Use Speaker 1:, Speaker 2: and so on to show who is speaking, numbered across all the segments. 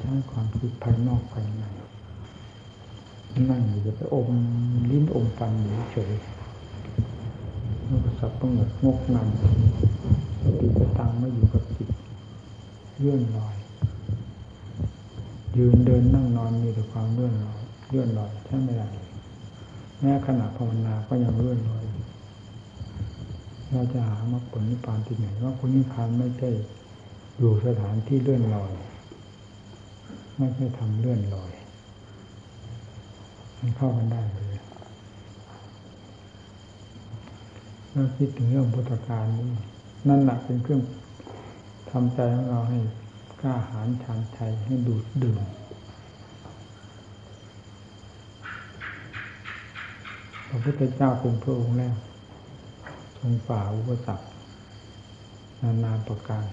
Speaker 1: ใช้ความคิดภายนอกภายในนั่งอยู่จะไปอมลิ้นอมฟันอยู่เฉยมันก็สับประงกงกงันสติสตังไม่อยู่กับจิตเลื่อนลอย ยืนเดินนั่งนอนมีแต่ความเลื่อนลอยเลื่อนลอยใช่ไม่ได้แม้ขณะภาวนาก็ยังเลื่อนลอยเราจะหามรรคผลนิพพานที่ไหนว่าคุณนิพพานไม่ใช่อยู่สถานที่เลื่อนลอย ไม่ใช่ทำเลื่อนลอย มันเข้ากันได้เลยเราคิดถึงเรื่องพุทธการนี้นั่นแหละเป็นเครื่องทำใจของเราให้กล้าหาญชานชัยให้ดูดดื่มพระพุทธเจ้าเป็นพระองค์แรกทรงฝ่าอุปสรรคนานาประการ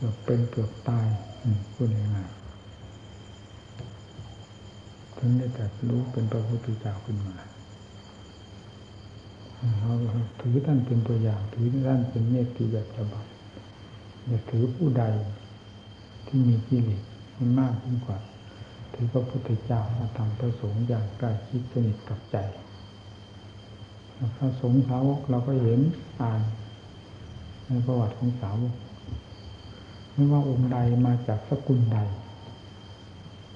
Speaker 1: กือบเป็นเกือบตายพูดง่ายๆถึงได้แต่รู้เป็นพระพุทธเจ้าขึ้นมาเราถือท่านเป็นตัวอย่าง ถือท่านเป็นเมตติแบบฉบับอย่าถือผู้ใดที่มีกิเลสมันมากยิ่งกว่า ถือพระพุทธเจ้าพระธรรมพระสงฆ์อย่างใกล้ชิดสนิทกับใจพระสงฆ์สาวกเราก็เห็นอ่านในประวัติของสาวก ไม่ว่าองค์ใดมาจากสกุลใด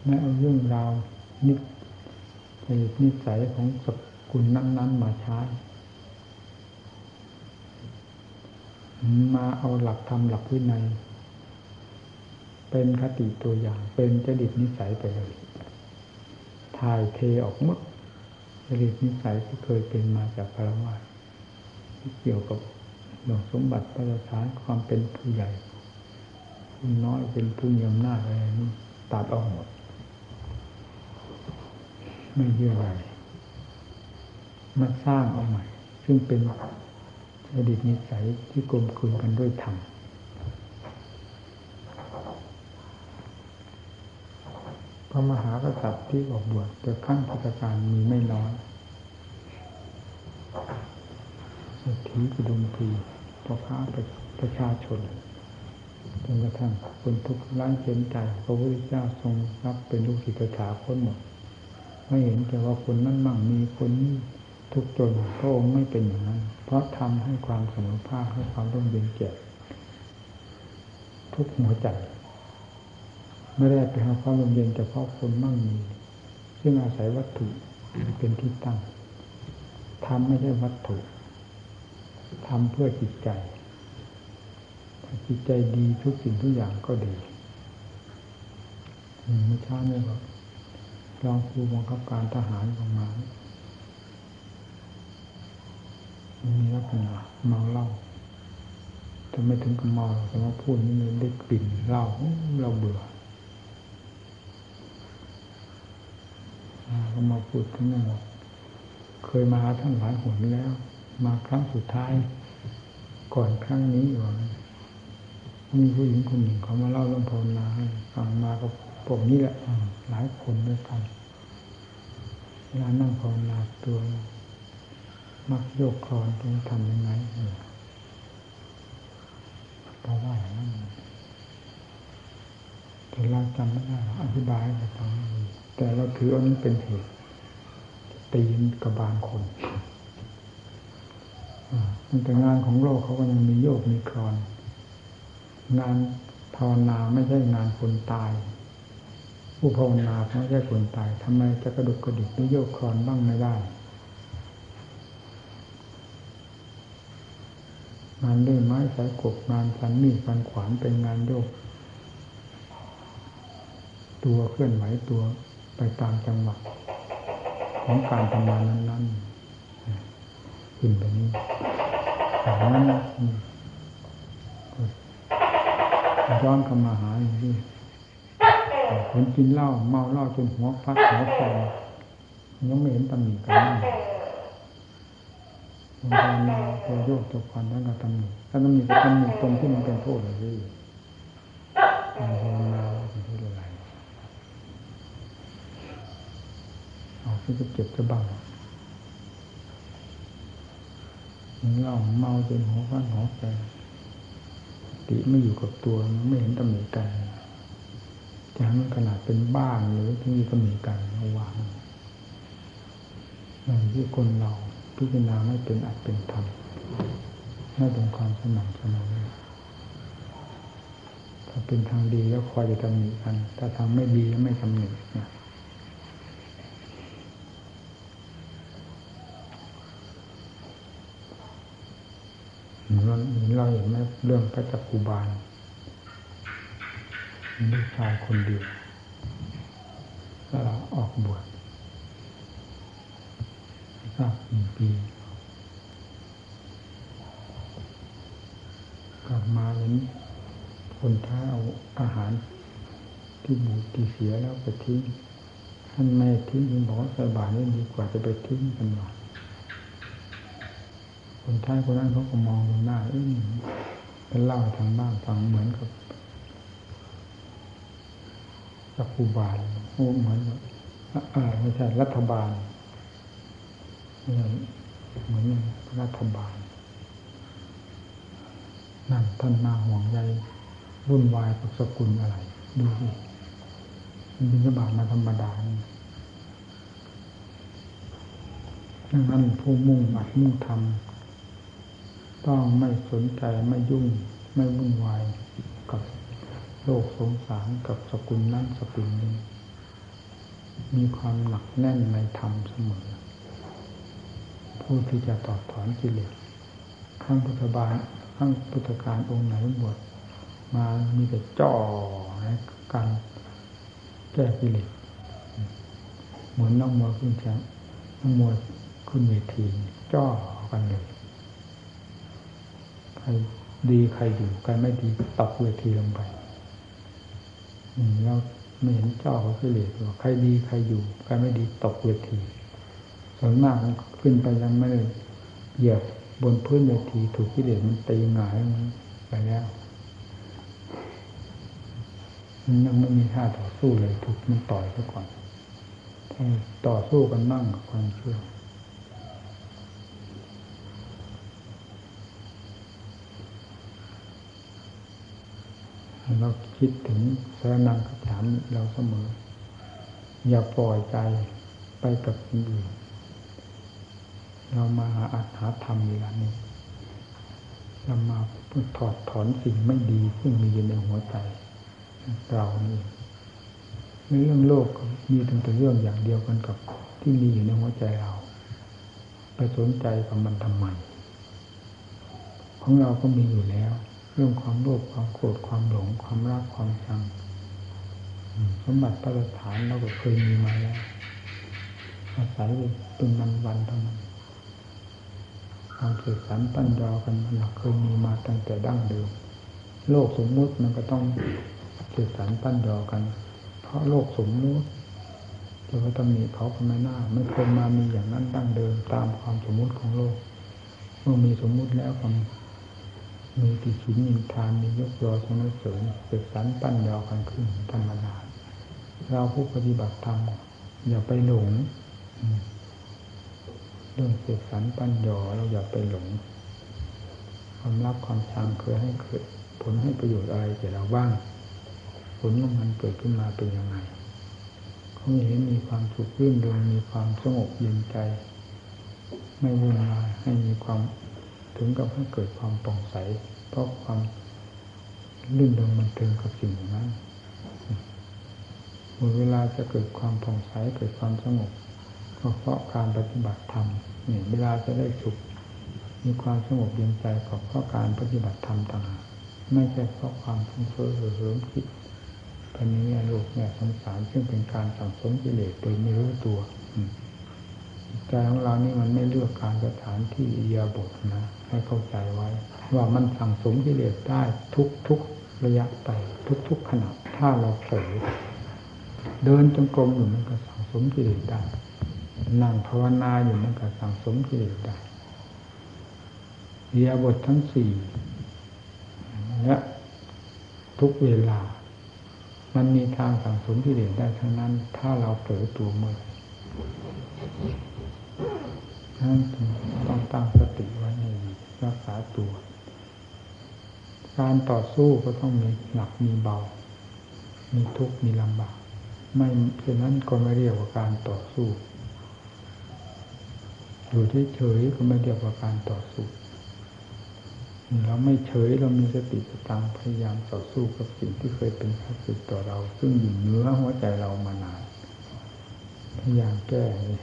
Speaker 1: ไม่เอาเรื่องราวนิสัยนิสัยของสกุลนั้น ๆ มาใช้มาเอาหลักธรรมหลักวินัยเป็นคติตัวอย่าง เป็นจดิตนิสัยไปเลยถ่ายเทออกมดจริตนิสัยที่เคยเป็นมาจากพระวาที่เกี่ยวกับหลวงสมบัติพระราชาความเป็นผู้ใหญ่ ผู้น้อยเป็นผู้มีอำนาจอะไรนี่ตัดออกหมด ไม่เยื่อใยมาสร้างเอาใหม่ ซึ่งเป็นอดีตนิสัยที่กลมกลืนกันด้วยธรรมพระมหากษัตริย์ที่ออกบวชแต่ขั้นพุทธการมีไม่น้อยเศรษฐีกุดุมพีพ่อค้าประชาชน จนกระทั่งคนทุกข์ร้านเข็นใจพระพุทธเจ้าทรงรับเป็นลูกศิษย์ถาคนหมดไม่เห็นแต่ว่าคนนั้นมั่งมีคนนี้ทุกจนพระองค์ไม่เป็นอย่างนั้น เพราะทำให้ความสมภาคให้ความร่มเย็นแก่ทุกหัวใจไม่ได้ไปหาความร่มเย็นเฉพาะคนมั่งมี ซึ่งอาศัยวัตถุเป็นที่ตั้งทำไม่ใช่วัตถุทำเพื่อจิตใจ จิตใจดีทุกสิ่งทุกอย่างก็ดีไม่ช้าไม่บอกรองครูบังคับการทหารประมาณมีลักษณะเมาเหล้าจะไม่ถึงกับเมาแต่ว่าพูดนี่มันได้กลิ่นเหล้าเราเบื่อก็มาพูดถึงนั่นเคยมาท่านหลายหนแล้ว มาครั้งสุดท้าย ก่อนครั้งนี้อยู่ มีผู้หญิงคนหนึ่งเขามาเล่าเรื่องภาวนาให้ฟังมาก็ผมนี่แหละหลายคนด้วยกันเวลานั่งภาวนาตัวมักโยกคลอนต้องทำยังไงเพราะว่าอย่างนั้นแต่เราจำไม่ได้อธิบายให้ฟังแต่เราถืออันนี้เป็นเหตุตีนกับบางคนมันแต่งานของโลกเขาก็ยังมีโยกมีคลอน งานภาวนาไม่ใช่งานคนตาย ผู้ภาวนาไม่ใช่คนตายทำไมจะกระดุกกระดิกไม่โยกคลอนบ้างไม่ได้งานด้วยไม้สายกบงานฟันมีดฟันขวานเป็นงานโยก ตัวเคลื่อนไหวตัวไปตามจังหวะของการทำงานนั้นๆขึ้นแบบนี้จากนั้น ย้อนกลับมาหาอย่างนี้คนกินเหล้าเมาเหล้าจนหัวพัดหัวฟองยังไม่เห็นตำหนิกันนั่นมันภาวนาตัวโยกตัวควันแล้วก็ตำหนิถ้าตำหนิก็ตำหนิตรงที่มันเป็นโทษเลยที่ภาวนาเป็นที่อะไรเอาที่จะเจ็บจะบังเหล้าเมาจนหัวฟันหัวแก ติไม่อยู่กับตัวไม่เห็นตำหนิกันจะให้มันขนาดเป็นบ้านหรือที่มีตำหนิกันระวางอย่างที่คนเราพิจารณาไม่เป็นอัดเป็นธรรมไม่เป็นความสม่ำเสมอถ้าเป็นทางดีแล้วคอยจะตำหนิกัน ถ้าทางไม่ดีแล้วไม่ตำหนินะ เราเราเห็นไหมเรื่องพระจักกุบาลลูกชายคนเดียวแล้วออกบวชทราบหนึ่งปีกลับมาเห็นคนท้าเอาอาหารที่บูดที่เสียแล้วไปทิ้งท่านไม่ทิ้งยังบอกว่าใส่บาตรนี่ดีกว่าจะไปทิ้งกันหรอก คนท้ายคนนั้นเขาก็มองดูหน้าเอ้ยเป็นเล่าทางบ้านฟังเหมือนกับกับครูบาลโอ้เหมือนอ่าไม่ใช่รัฐบาลไม่ใช่เหมือนรัฐบาลนั่นท่านมาห่วงใยวุ่นวายกับสกุลอะไร ดูสิมันบินบาตมาธรรมดาดังนั้นผู้มุ่งอัดมุ่งทำ ต้องไม่สนใจไม่ยุ่งไม่วุ่นวายกับโลกสงสารกับสกุลนั้นสกุลนี้ มีความหนักแน่นในธรรมเสมอ ผู้ที่จะตอบถอนกิเลสข้างพุทธบาลข้างพุทธการองค์ไหนบวชมามีแต่จ่อในการแก้กิเลสเหมือนนักมวยขึ้นแข่งนักมวยขึ้นเวทีจ่อกันเลย ครดีใครอยู่ใครไม่ดีตกเวทีลงไปแล้วไม่เห็นเจ้าเขากิเลสว่าใครดีใครอยู่ใครไม่ดีตกเวทีส่วนมากขึ้นไปยังไม่ได้เหยียบบนพื้นเวทีถูกกิเลสมันตีหงายไปแล้วมันไม่มีท่าต่อสู้เลยถูกมันต่อยซะก่อนต่อสู้กันบ้างกับความเชื่อ เราคิดถึงสารนังคำถามเราเสมอ อย่าปล่อยใจไปกับคนอื่นเรามาหาอัตหาธรรมเวลานี้เรามาเพื่อถอดถอนสิ่งไม่ดีซึ่งมีอยู่ในหัวใจเรานี่ในเรื่องโลกมีตั้งแต่เรื่องอย่างเดียวกันกับที่มีอยู่ในหัวใจเรา ไปสนใจกับมันทำไมของเราก็มีอยู่แล้ว เรื่องความโลภความโกรธความหลง ความรักความชังสมบัติประฐานเราก็เคยมีมาแล้วอาศัยเป็นวันวันเท่านั้นความเกิดสันปั้นยอกันมันเคยมีมาตั้งแต่ดั้งเดิมโลกสมมุติมันก็ต้องเกิดสารปั้นยอกัน เพราะโลกสมมุติจะไปตำหนิเขาก็ไม่น่าไม่เคยมามีอย่างนั้นดั้งเดิมตามความสมมุติของโลก เมื่อมีสมมุติแล้วก็มี ติฉินนินทานมียกยอสนเสริญเสกิดสารปั้นยอกันขึ้นธรรมดาเราผู้ปฏิบัติธรรมอย่าไปหลงเรื่องเสกสรรปั้นยอเราอย่าไปหลงความรับความชังเคยให้เกิดผลให้ประโยชน์อะไรแก่เราบ้าง ผลของมันเกิดขึ้นมาเป็นยังไงเขาเห็นมีความสุขรื่นเริงมีความสงบเย็นใจ ไม่วุ่นวายให้มีความ ถึงกับให้เกิดความป่องใส เพราะความรื่นเริงมันเทิงกับสิ่งนั้นหมดเวลาจะเกิดความผ่องใสเกิดความสงบก็เพราะการปฏิบัติธรรมเนี่ยเวลาจะได้สุขมีความสงบเย็นใจก็เพราะการปฏิบัติธรรมต่างหากไม่ใช่เพราะความฟุ้งเฟ้อเหิมคิดพันนี้โลกเนี่ยสงสารซึ่งเป็นการสั่งสมกิเลสโดยไม่รู้ตัว ใจของเรานี่มันไม่เลือกการสถานที่เอียบทนะ ให้เข้าใจไว้ ว่ามันสั่งสมกิเลสได้ทุกทุกระยะไปทุกทุกขณะถ้าเราเผลอเดินจงกรมอยู่มันก็สั่งสมกิเลสได้นั่งภาวนาอยู่มันก็สั่งสมกิเลสได้เอียบททั้งสี่และทุกเวลา มันมีทางสั่งสมกิเลสได้ทั้งนั้น ถ้าเราเผลอตัวเมื่อ นั้นต้องตั้งสติไว้ให้ดีรักษาตัว การต่อสู้ก็ต้องมีหนักมีเบา มีทุกข์มีลำบาก ไม่เช่นนั้นก็ไม่เรียกว่าการต่อสู้ อยู่เฉยๆก็ไม่เรียกว่าการต่อสู้เราไม่เฉยเรามีสติสตังพยายามต่อสู้กับสิ่งที่เคยเป็นข้าศึกต่อเรา ซึ่งอยู่เนื้อหัวใจเรามานานพยายามแก้เลย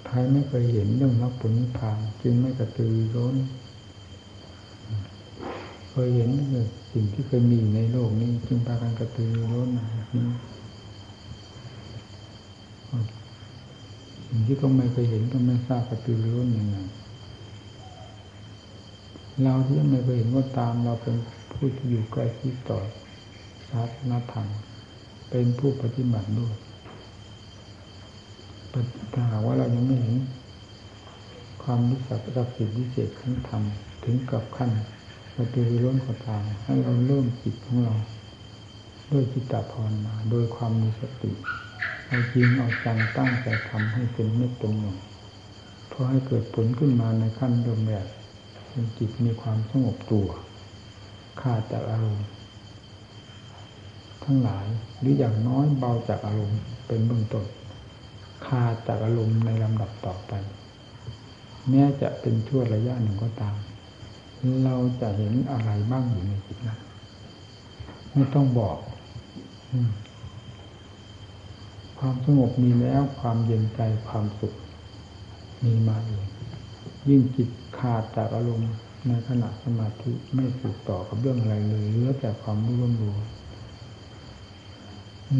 Speaker 1: ใครไม่เคยเห็นเรื่องมรรคผลนิพพานจึงไม่กระตือร้นเคยเห็นสิ่งที่เคยมีในโลกนี้จึงพากันกระตือร้นนะนี่สิ่งที่ก็ไม่เคยเห็นก็ไม่ทราบกระตือร้นยังไงเราที่ไม่เคยเห็นก็ตามเราเป็นผู้ที่อยู่ใกล้ชิดต่อศาสนาธรรมเป็นผู้ปฏิบัติด้วย ถ้าหากว่าเรายังไม่เห็นความรู้สึกรักสิทธิวิเศษของธรรมถึงกับขั้นปฏิริร้นก็ตามให้เราเริ่มจิตของเรา ด้วยจิตตภาวนาโดยความมีสติเอาจริงเอาจังตั้งใจทำให้เป็นเม็ดเป็นหน่วยเพื่อให้เกิดผลขึ้นมาในขั้นเริ่มแรกจิตมีความสงบตัวขาดจากอารมณ์ทั้งหลายหรืออย่างน้อยเบาจากอารมณ์เป็นเบื้องต้น คาจากอารมณ์ในลำดับต่อไป แม้จะเป็นช่วระยะหนึ่งก็ตาม เราจะเห็นอะไรบ้างอยู่ในจิตนั้นไม่ต้องบอกความสงบมีแล้วความเย็นใจความสุขมีมาเองยิ่งจิตขาดจากอารมณ์ในขณะสมาธิไม่สืบต่อกับเรื่องอะไรเลยเหลือแต่ความรู้รู้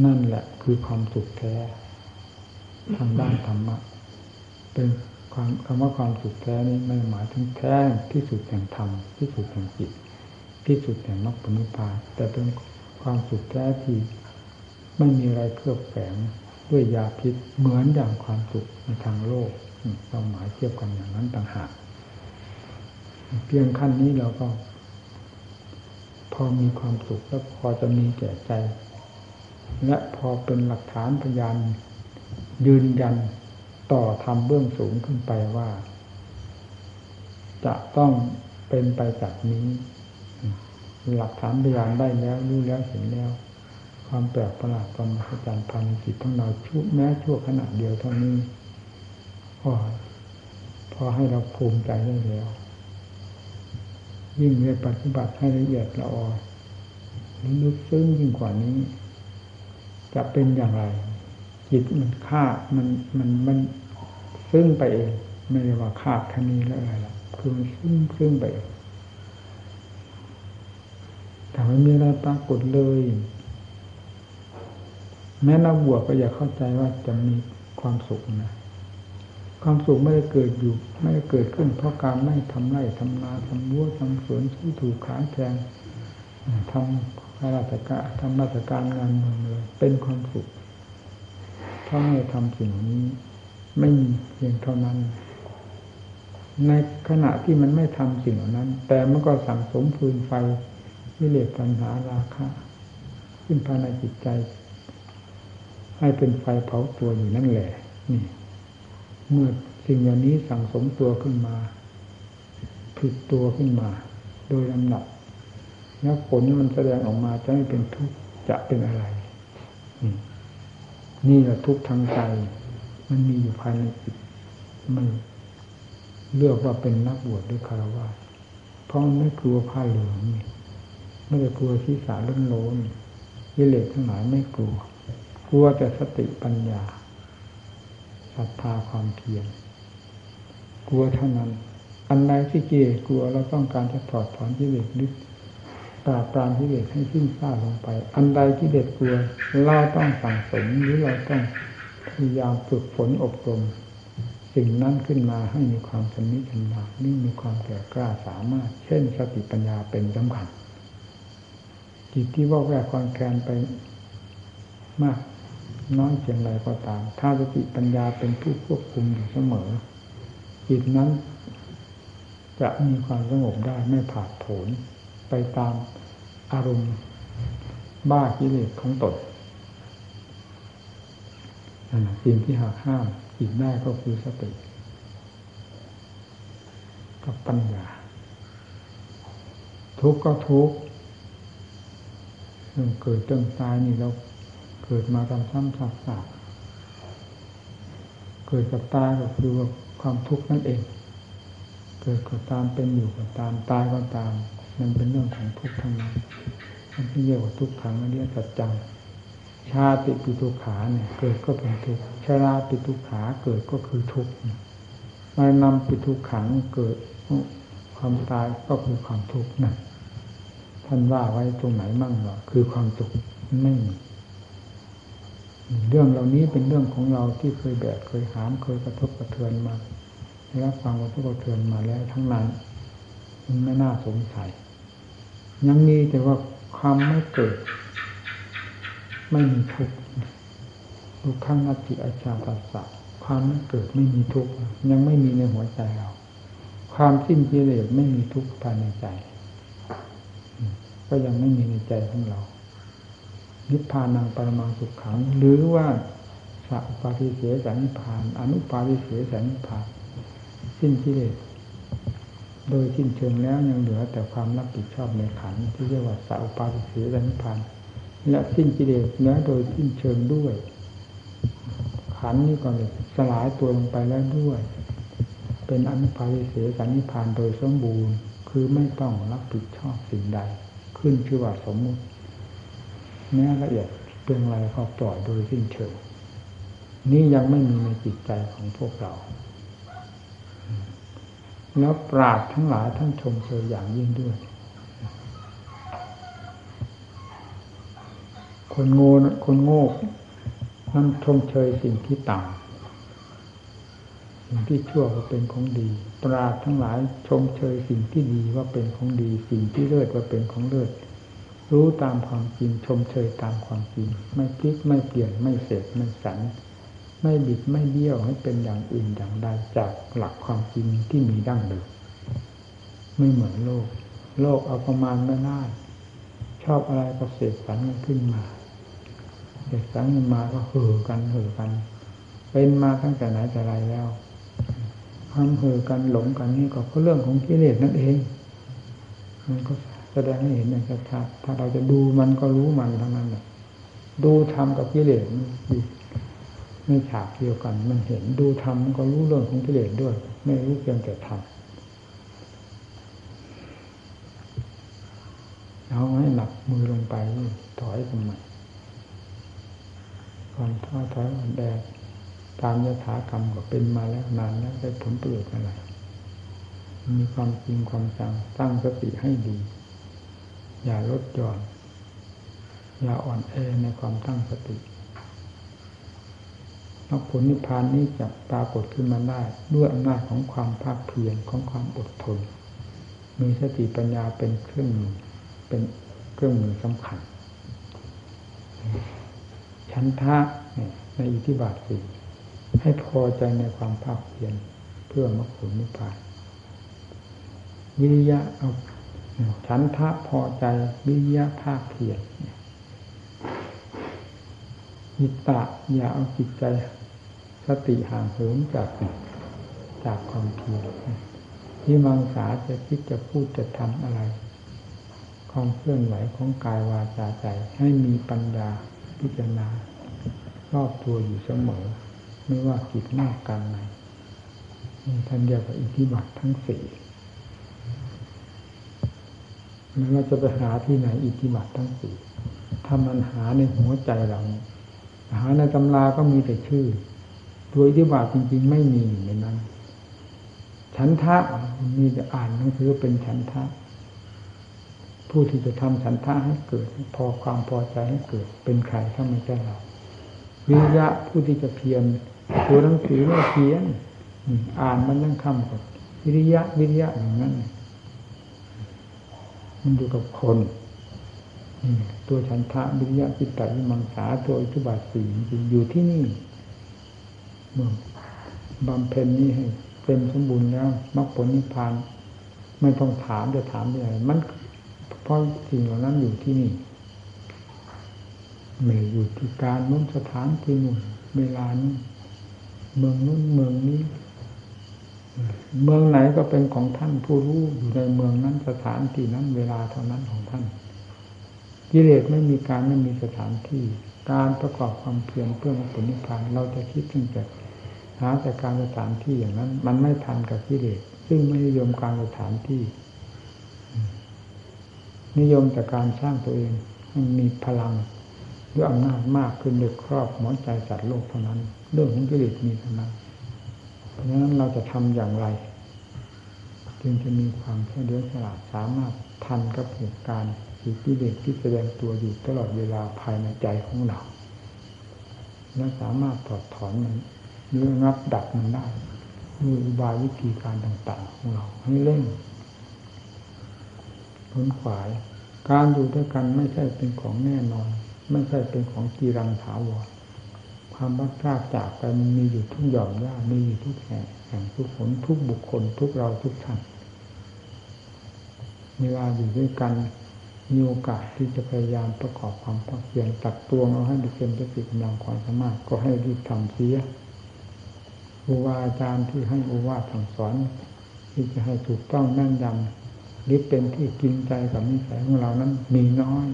Speaker 1: นั่นแหละคือความสุขแท้ ทางด้านธรรมะ เป็นความคำว่าความสุขแท้นี้ไม่หมายถึงแท้ที่สุดแห่งธรรมที่สุดแห่งจิตที่สุดแห่งมรรคผลนิพาแต่เป็นความสุขแท้ที่ไม่มีอะไรเคลือบแฝงด้วยยาพิษเหมือนอย่างความสุขในทางโลกเราหมายเทียบกันอย่างนั้นต่างหากเพียงขั้นนี้เราก็ พอมีความสุขแล้วพอจะมีแก่ใจ และพอเป็นหลักฐานพยาน ยืนยันต่อทำเบื้องสูงขึ้นไปว่า จะต้องเป็นไปจากนี้ หลักฐานพยานได้แล้วรู้แล้วเห็นแล้ว ความแปลกประหลาดความมหัศจรรย์ภายในจิตของเราชั่วแม้ชั่วขณะเดียวเท่านี้พอพอให้เราภูมิใจได้แล้ว ยิ่งในปฏิบัติให้ละเอียดละออลึกซึ้งยิ่งกว่านี้ จะเป็นอย่างไร จิตมันคาดมันมันมันซึ่งไปเองไม่ได้ว่าคาดคันนี้แล้วอะไรล่ะคือมันซึ่งซึ่งไปเองแต่ไม่มีอะไรปรากฏเลย แม้นักบวชก็อย่าเข้าใจว่าจะมีความสุขนะความสุขไม่ได้เกิดอยู่ ไม่ได้เกิดขึ้นเพราะการไม่ทำไร่ทำนาทำวัวทำสวนที่ถูกขายแพงทำข้าราชการทำราชการงานเมืองเลยเป็นความสุข ถ้าไม่ทำสิ่งนี้ไม่มีเพียงเท่านั้น ในขณะที่มันไม่ทำสิ่งเหล่านั้น แต่มันก็สั่งสมฟืนไฟวิเลศปัญหาราคะขึ้นภายในจิตใจ ให้เป็นไฟเผาตัวอยู่นั่นแหละ นี่ เมื่อสิ่งเหล่านี้สั่งสมตัวขึ้นมาผิดตัวขึ้นมา โดยลำดับแล้วผลมันแสดงออกมาจะไม่เป็นทุกข์จะเป็นอะไร นี่แหละทุกทางใจ มันมีอยู่ภายในจิตมันเลือกว่าเป็นนักบวชด้วยคารวะเพราะไม่กลัวผ้าเหลืองไม่ได้กลัวที่สาล้นโลนยิเลสทั้งหลายไม่กลัว กลัวแต่สติปัญญาศรัทธาความเพียรกลัวเท่านั้น อันใดที่เกกลัวเราต้องการจะถอดถอนกิเลสหรือ ปราบปรามกิเลสให้สิ้นซาลงไป อันใดกิเลสกลัวเราต้องสั่งสมหรือเราต้องพยายามฝึกฝนอบรม สิ่งนั้นขึ้นมาให้มีความสนิชำนาญนี่มีความแก่กล้าสามารถ เช่นสติปัญญาเป็นสำคัญจิตที่ว่าแวกความแคลนไปมากน้อยเพียงไรก็ตาม ถ้าสติปัญญาเป็นผู้ควบคุมอยู่เสมอ จิตนั้น จะมีความสงบได้ไม่ผาดโผน ไปตามอารมณ์บ้ากิเลสของตนสิ่งที่หากห้ามจิตได้ก็คือสติ กับปัญญา ทุกข์ก็ทุกข์เรื่องเกิดเรื่องตายนี่เราเกิดมาทำซ้ำซากๆเกิดกับตายก็คือว่าความทุกข์นั่นเอง เกิดก็ตามเป็นอยู่ก็ตามตายก็ตาม มันเป็นเรื่องของทุกข์ทั้งนั้นมันเรียกว่าทุกขังเรียกสัจจังชาติปิทุขาเนี่ย เกิดก็เป็นทุกข์ชราปิทุขาเกิดก็คือทุกข์มานำปิทุขังเกิดความตายก็คือความทุกข์นั่นท่านว่าไว้ตรงไหนมั่งหรอคือความสุขไม่มีเรื่องเหล่านี้เป็นเรื่องของเราที่เคยแบกเคยหามเคยกระทบกระเทือนมารับฟังกระทบกระเทือนมาแล้วทั้งนั้น ไม่น่าสงสัย ยังมีแต่ว่าความไม่เกิด ไม่มีทุกข์ทุกขั้งนัตติอาชาตัสสะความไม่เกิดไม่มีทุกข์ยังไม่มีในหัวใจเรา ความสิ้นกิเลสไม่มีทุกข์ภายในใจ ก็ยังไม่มีในใจของเรา นิพพานังปรมังสุขขัง หรือว่าสัพปาทิเสสนิพาน อนุปาทิเสสนิพาน สิ้นกิเลส โดยสิ้นเชิงแล้วยังเหลือแต่ความรับผิดชอบในขันที่เรียกว่าสัพปาทิเสสนิพานและสิ้นกิเลสแล้วโดยสิ้นเชิงด้วย ขันนี้ก็เลยสลายตัวลงไปแล้วด้วย เป็นอนุปาทิเสสนิพานโดยสมบูรณ์ คือไม่ต้องรับผิดชอบสิ่งใด ขึ้นชื่อว่าสมมุติแม้ละเอียดเป็นอะไรเขาปล่อยโดยสิ้นเชิง นี่ยังไม่มีในจิตใจของพวกเรา แล้วปราดทั้งหลายท่านชมเชยอย่างยิ่งด้วย คนโง่คนโง่นั่นชมเชยสิ่งที่ต่ำสิ่งที่ชั่วว่าเป็นของดี ปราดทั้งหลายชมเชยสิ่งที่ดีว่าเป็นของดี สิ่งที่เลิศว่าเป็นของเลิศรู้ตามความจริงชมเชยตามความจริง ไม่พลิกไม่เปลี่ยนไม่เสกไม่สัน ไม่บิดไม่เบี้ยวให้เป็นอย่างอื่นอย่างใดจากหลักความจริงที่มีดั้งเดิมไม่เหมือนโลก โลกเอาประมาณไม่ได้ชอบอะไรก็เสกสรรกันขึ้นมาเสกสรรกันมาก็เห่อกันเห่อกัน เป็นมาตั้งแต่ไหนแต่ไรแล้วความเห่อกันหลงกันนี่ก็เพราะเรื่องของกิเลสนั่นเองมันก็แสดงให้เห็นอย่างชัดถ้าเราจะดูมันก็รู้มันทั้งนั้นแหละดูทำกับกิเลสอยู่ ไม่ฉากเดียวกัน มันเห็นดูทำมันก็รู้เรื่องของกิเลสด้วย ไม่รู้เพียงแต่ทำเอาให้หนักมือลงไปถอยทำไมก่อนท้อถอยอ่อนแดตามยถากรรมก็เป็นมาแล้วนานแล้วได้ผลประโยชน์อะไรมีความจริงความจังตั้งสติให้ดี อย่าลดหย่อน อย่าอ่อนแอในความตั้งสติ รรคผลนิพพานนี้จะปรากฏขึ้นมาได้ด้วยอำนาจของความภาคเพียรของความอดทน มีสติปัญญาเป็นเครื่องมือเป็นเครื่องมือสำคัญ ชั้นทะในอิทธิบาทสี่ให้พอใจในความภาคเพียรเพื่อมรรคผลนิพพาน วิริยะเอาฉันทะพอใจวิริยะภาคเพียรหิตะอย่าเอาจิตใจ สติห่างเหินจากจากความเพียรที่มังสาจะคิดจะพูดจะทำอะไร ความเคลื่อนไหวของกายวาจาใจ ให้มีปัญญาพิจารณารอบตัวอยู่เสมอ ไม่ว่ากิจนอกการในท่านเรียกว่าอิทธิบาททั้งสี่ไม่ว่าจะไปหาที่ไหนอิทธิบัตทั้งสี่ถ้ามันหาในหัวใจเราหาในตำราก็มีแต่ชื่อ ตัวอิทธิบาทจริง ๆ ไม่มีในนั้น ฉันทะมีแต่อ่านหนังสือเป็นฉันทะ ผู้ที่จะทำฉันทะให้เกิด พอความพอใจให้เกิด เป็นใครถ้าไม่ใช่เราวิริยะผู้ที่จะเพียรตัวหนังสือไม่เพียรอ่านมันนั่งคำกับวิริยะวิริยะอย่างนั้นมันอยู่กับคนตัวฉันทะวิริยะจิตตวิมังสาตัวอิทธิบาทสี่จริงอยู่ที่นี่ บำเพ็ญนี้ให้เต็มสมบูรณ์แล้วมรรคผลนิพพาน ไม่ต้องถามจะถามอะไรมันเพราะสิ่งเหล่านั้นอยู่ที่นี่ไม่อยู่ที่การนู้นสถานที่นู่นเวลานี้เมืองนู้นเมืองนี้ เมืองไหนก็เป็นของท่านผู้รู้อยู่ในเมืองนั้นสถานที่นั้น เวลาเท่านั้นของท่านกิเลสไม่มีการไม่มีสถานที่ การประกอบความเพียรเพื่อมรรคผลนิพพานเราจะคิดถึงแต่หาแต่การสถานที่อย่างนั้น มันไม่ทันกับกิเลสซึ่งไม่นิยมการสถานที่ นิยมแต่การสร้างตัวเองให้มีพลังด้วยอำนาจมากขึ้นในครอบหัวใจสัตว์โลกเท่านั้น เรื่องของกิเลสมีเท่านั้นเพราะฉะนั้นเราจะทำอย่างไร จึงจะมีความเฉลียวฉลาดสามารถทันกับเหตุการณ์ ที่กิเลสที่แสดงตัวอยู่ตลอดเวลาภายในใจของเราและสามารถถอดถอนมันหรืองับดับมันได้ด้วยอุบายวิธีการต่างๆ ของเราให้เล่นพ้นขวาย การอยู่ด้วยกันไม่ใช่เป็นของแน่นอน ไม่ใช่เป็นของกีรังถาวรความรักพลาจากไปมันมีอยู่ทุกหย่อมย่ามีอยู่ทุกแห่งแห่งทุกผลทุกบุคคล ทุกเราทุกท่านเวลาอยู่ด้วยกัน มีโอกาสที่จะพยายามประกอบความภาคเพียรตักตวงเอาให้ดีเป็นจะติกำลังความสามารถก็ให้รีบทำเสียครูบาอาจารย์ที่ให้อุวาสั่งสอน ที่จะให้ถูกต้องแน่นยำหรือเป็นที่กินใจกับนิสัยของเรานั้นมีน้อย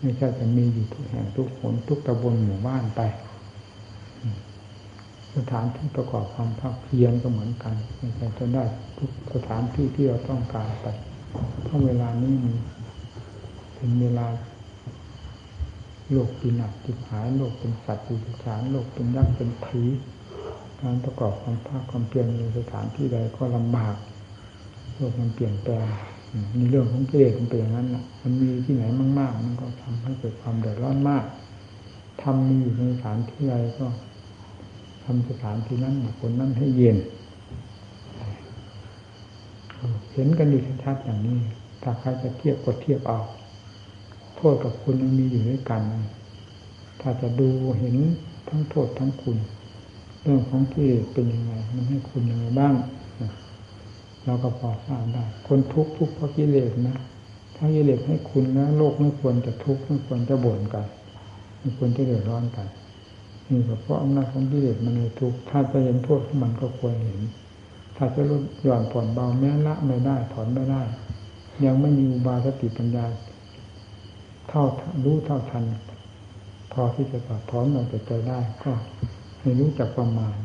Speaker 1: ไม่ใช่จะมีอยู่ทุกแห่งทุกผลทุกตำบลหมู่บ้านไป สถานที่ประกอบความภาคเพียรก็เหมือนกันไม่ใช่จะได้ทุกสถานที่ที่เราต้องการไปเพราะเวลานี้มี ถึงเวลา โลกปีหนักจิบหายโลกเป็นสัตว์อยู่สารโลกเป็นยักษ์เป็นผีการประกอบความภาคความเพียรในสถานที่ใดก็ลำบากโลกมันเปลี่ยนแปลงมีเรื่องของกิเลสมันเป็นอย่างนั้นมันมีที่ไหนมาก ๆ มันก็ทำให้เกิดความเดือดร้อนมากทำมีอยู่ในสถานที่ใดก็ทำสถานที่นั้นคนนั้นให้เย็นเห็นกันดีชัดๆอย่างนี้ ถ้าใครจะเทียบก็เทียบเอา โทษกับคุณมันมีอยู่ด้วยกัน ถ้าจะดูเห็นทั้งโทษทั้งคุณ เรื่องของกิเลสเป็นยังไง มันให้คุณยังไงบ้างเราก็พอทราบได้ คนทุกข์ทุกข์เพราะกิเลสนะ ถ้ากิเลสให้คุณนะโลกไม่ควรจะทุกข์ไม่ควรจะบ่นกัน ไม่ควรจะเดือดร้อนกันนี่เพราะอำนาจของกิเลสมันเลยทุกข์ถ้าจะเห็นโทษของมันก็ควรเห็น ถ้าจะลดหย่อนผ่อนเบาแม้ละไม่ได้ถอนไม่ได้ ยังไม่มีอุบาสติปัญญา เท่ารู้เท่าทัน พอที่จะถอดถอนเราแต่ใจได้ ก็ให้รู้จักประมาณ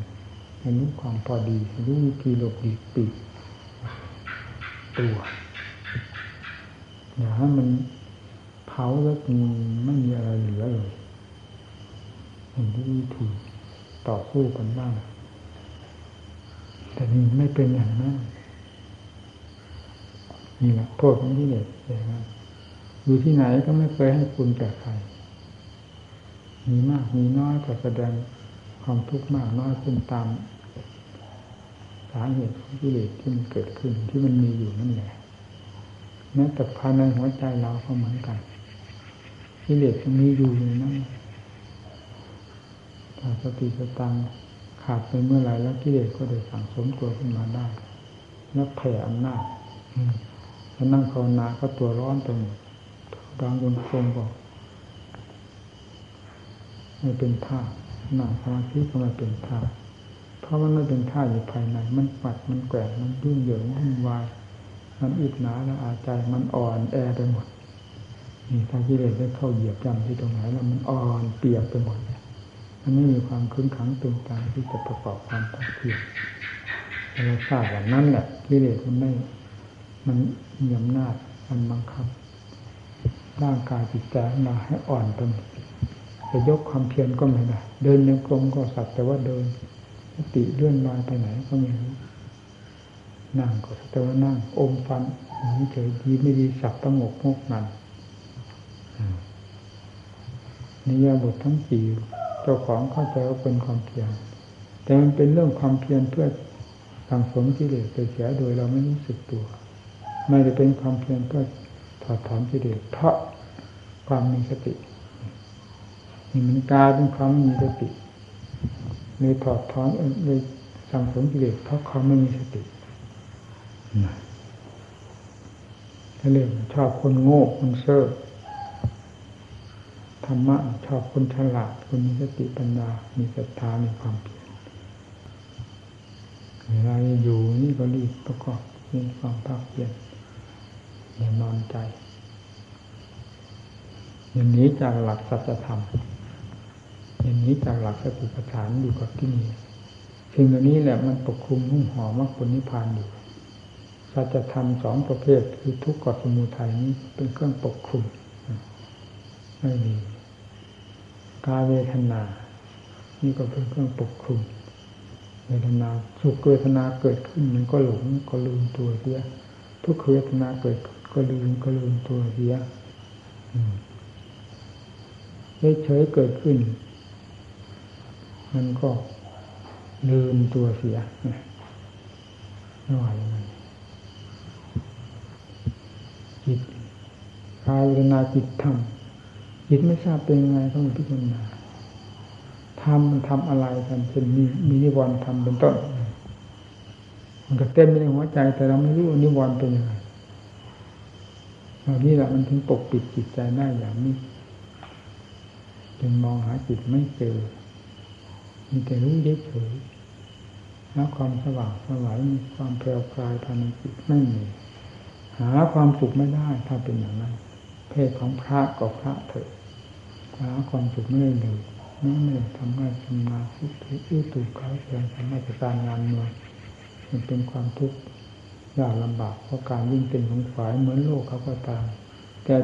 Speaker 1: ให้รู้ความพอดีให้รู้วิธีหลบหลีปีกตัวอย่าให้มันเผาแล้วไม่มีอะไรเหลือเลยเห็นวิธีต่อสู้กันบ้างแต่นี่ไม่เป็นอย่างนั้นนี่แหละโทษของที่เด็ดอย่างนั้น อยู่ที่ไหนก็ไม่เคยให้คุณแก่ใคร มีมากมีน้อยก็แสดงความทุกข์มากน้อยขึ้นตามสาเหตุของกิเลสที่มันเกิดขึ้นที่มันมีอยู่นั่นแหละแม้แต่ภายในหัวใจเราก็เหมือนกันกิเลสมันมีอยู่ในนั้นถ้าสติสตังขาดไปเมื่อไรแล้วกิเลสก็ได้สั่งสมตัวขึ้นมาได้ แล้วแผ่อำนาจแล้วนั่งภาวนาก็ตัวร้อนไปหมด บางคนคงบอกไม่เป็นท่าหนังสมาธิก็ไม่เป็นท่าเพราะมันไม่เป็นท่าอยู่ภายใน มันปัดมันแกว่งมันยุ่งเหยิงวุ่นวายมันอิดหนาแล้วอาใจมันอ่อนแอไปหมดนี่ถ้ากิเลสได้เข้าเหยียบย่ำที่ตรงไหนแล้วมันอ่อนเปียกไปหมดมันไม่มีความคึ้งขังตึงตังที่จะประกอบความภาคเพียรเราทราบว่านั้นแหละกิเลสมันไม่มันมีอำนาจมันบังคับ ร่างกายจิตใจมาให้อ่อนไปหมดจะยกความเพียรก็ไม่ได้ เดินยังกลมก็สักแต่ว่าเดินสติเลื่อนลอยไปไหนก็ไม่รู้นั่งก็สักแต่ว่านั่ง อมฟันนี่เฉยดีไม่ดีสับตั้งงกงกนันนิยาบททั้งสี่เจ้าของเข้าใจว่าเป็นความเพียรแต่มันเป็นเรื่องความเพียรเพื่อสังสมกิเลสไปเสียโดยเราไม่รู้สึกตัว ไม่ได้เป็นความเพียรเพื่อ ถอดถอนกิเลสเพราะความมีสตินี่มันกลายเป็นความมีสติเลยถอดถอนเลยสั่งสมกิเลสเพราะเขาไม่มีสติถ้าเรื่องชอบคนโง่คนเซ่อธรรมะชอบคนฉลาดคนมีสติปัญญา มีศรัทธา มีความเพียรเวลาอยู่นี่ก็รีบประกอบมีความภาคเพียร อย่านอนใจอย่างนี้จากหลักสัจธรรมอย่างนี้จากหลักสติปัฏฐานอยู่กับที่นี่สิ่งเหล่านี้แหละมันปกคลุมหุ้มห่อมรรคผลนิพพานอยู่สัจธรรมสองประเภทคือทุกข์กับสมุทัยนี้เป็นเครื่องปกคลุมไม่มีกาเวทนา นี่ก็เป็นเครื่องปกคลุมเวทนาสุขเวทนาเกิดขึ้นมันก็หลงก็ลืมตัวเสียทุกขเวทนาเกิด ก็ลืมก็ลืมตัวเสียเฉยเกิดขึ้น มันก็ลืมตัวเสียไม่ไหวมันจิตกาวนาจิตธรรมจิตไม่ทราบเป็นยังไงต้องพิจารณาทำมันทำอะไรกันเช่นมีมีนิวรณ์ทำเป็นต้น มันก็เต็มในหัวใจแต่เราไม่รู้นิวรณ์เป็นยังไง เหล่านี้แหละมันถึงปกปิดจิตใจได้อย่างนี้จึงมองหาจิตไม่เจอ มีแต่รู้เฉยๆแล้วความสว่างสวายมีความแปลวปลายภายในจิตไม่มีหาความสุขไม่ได้ถ้าเป็นอย่างนั้น เพศของพระก็พระเถอะหาความสุขไม่ได้เลยไม่ไม่ทำงานทำงานทุกทุกข์ถูกเขาเสียงทำให้การงานเมืองมันเป็นความทุกข์ ยากลำบากเพราะการวิ่งเต้นของขวายเหมือนโลกเขาก็ตาม แต่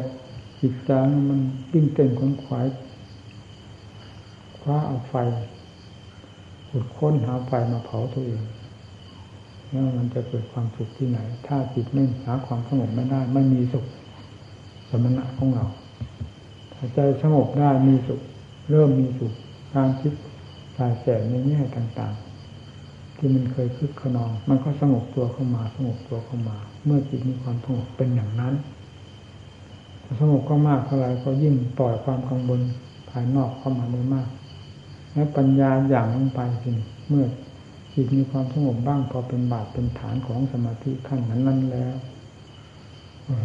Speaker 1: จิตใจมันวิ่งเต้นของขวายคว้าเอาไฟขุดค้นหาไฟมาเผาตัวเองแล้วมันจะเกิดความสุขที่ไหน ถ้าจิตไม่หาความสงบไม่ได้ไม่มีสุขสมณะของเราถ้าใจสงบได้มีสุข เริ่มมีสุขการคิดสายแสในแง่ต่างๆ ที่มันเคยคึกขนอง มันก็สงบตัวเข้ามา สงบตัวเข้ามา เมื่อจิตมีความสงบเป็นอย่างนั้นสงบก็มากเท่าไรก็ยิ่งปล่อยความกังวลภายนอกเข้ามาได้มาก และปัญญาอย่างลงไปสิเมื่อจิตมีความสงบบ้างพอเป็นบาทเป็นฐานของสมาธิขั้นนั้นนั้นแล้ว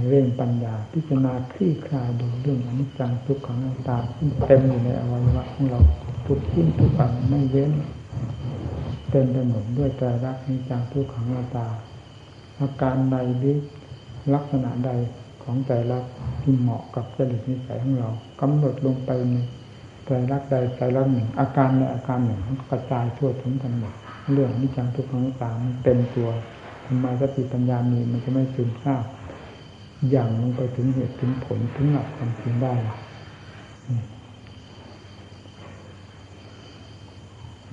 Speaker 1: เร่งปัญญาพิจารณาคลี่คลายดูเรื่องอนิจจังทุกขังนัตาที่เต็มอยู่ในอวัยวะของเราทุกชิ้นทุกอันไม่เว้น ต็มไปหมดด้วยใจรักนิจังทุกขังนัตา อาการใดหรือลักษณะใดของใจรักที่เหมาะกับจริตนิสัยของเรากำหนดลงไปในใจรักใดใจรักหนึ่ง อาการในอาการหนึ่งมันกระจายทั่วถึงกันหมดเรื่องนิจังทุกขังตามันเต็มตัวทำไมสติปัญญามีมันจะไม่ซึมซาบอย่างลงไปถึงเหตุถึงผลถึงหลักความจริงได้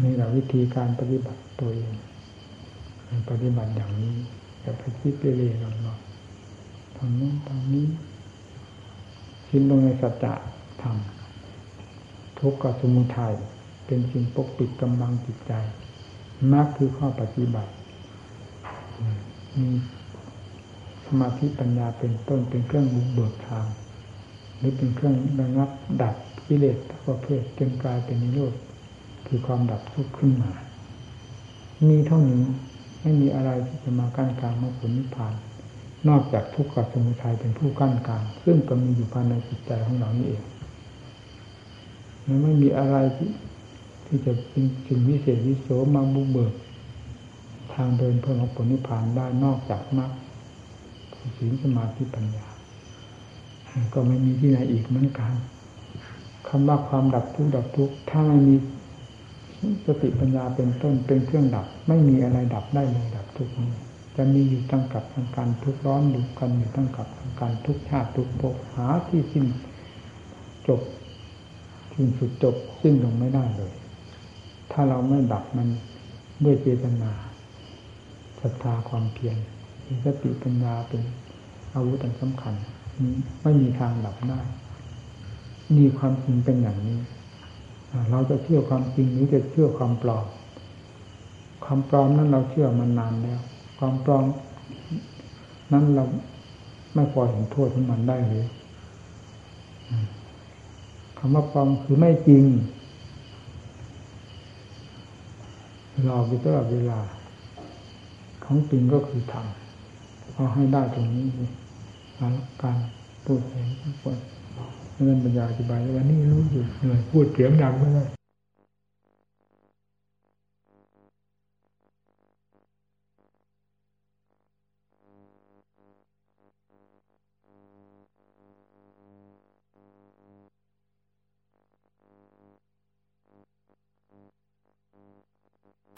Speaker 1: นี่แหละวิธีการปฏิบัติตัวเองปฏิบัติอย่างนี้อย่าไปคิดเรื่อยๆหรอกทางนู้นทางนี้คิดลงในสัจจะธรรมทุกข์กับสมุทัยเป็นสิ่งปกปิดกำลังจิตใจมากคือข้อปฏิบัติมีสมาธิปัญญาเป็นต้นเป็นเครื่องบุกเบิกทาง หรือเป็นเครื่องระงับดับกิเลสประเภทจนกลายเป็นนิโรธ คือความดับทุกข์ขึ้นมา มีเท่านี้ไม่มีอะไรที่จะมากั้นกลางมรรคผลนิพพาน นอกจากทุกข์กับสมุทัยเป็นผู้กั้นกลาง ซึ่งก็มีอยู่ภายในจิตใจของเรานี่เองไม่มีอะไรที่ที่จะเป็นสิ่งวิเศษวิโสมาบุกเบิก ทางเดินเพื่อของผลนิพพานได้นอกจากมรรคศีลสมาธิปัญญา ก็ไม่มีที่ไหนอีกเหมือนกันคำว่าความดับทุกข์ดับทุกข์ถ้าไม่มี สติปัญญาเป็นต้นเป็นเครื่องดับ ไม่มีอะไรดับได้เลยดับทุกนี้จะมีอยู่ตั้งกับทางการทุกข์ร้อนอยู่กันอยู่ตั้งกับทางการทุกชาติทุกภพหาที่สิ้นจบสิ้นสุดจบสิ้นลงไม่ได้เลย ถ้าเราไม่ดับมันด้วยเจตนาศรัทธาความเพียรมีสติปัญญาเป็นอาวุธอันสำคัญ ไม่มีทางดับได้ มีความจริงเป็นอย่างนี้ เราจะเชื่อความจริงหรือจะเชื่อความปลอม ความปลอมนั้นเราเชื่อมันนานแล้ว ความปลอมนั้นเราไม่พอเห็นโทษของมันได้เลยคำว่าปลอมคือไม่จริงหลอกอยู่ตลอดเวลา ของจริงก็คือทำเอาให้ได้ตรงนี้การพูดเองทุกคน เรื่องปัญญาอธิบายวันนี้รู้อยู่เหนื่อยพูดเสียงดังไม่ได้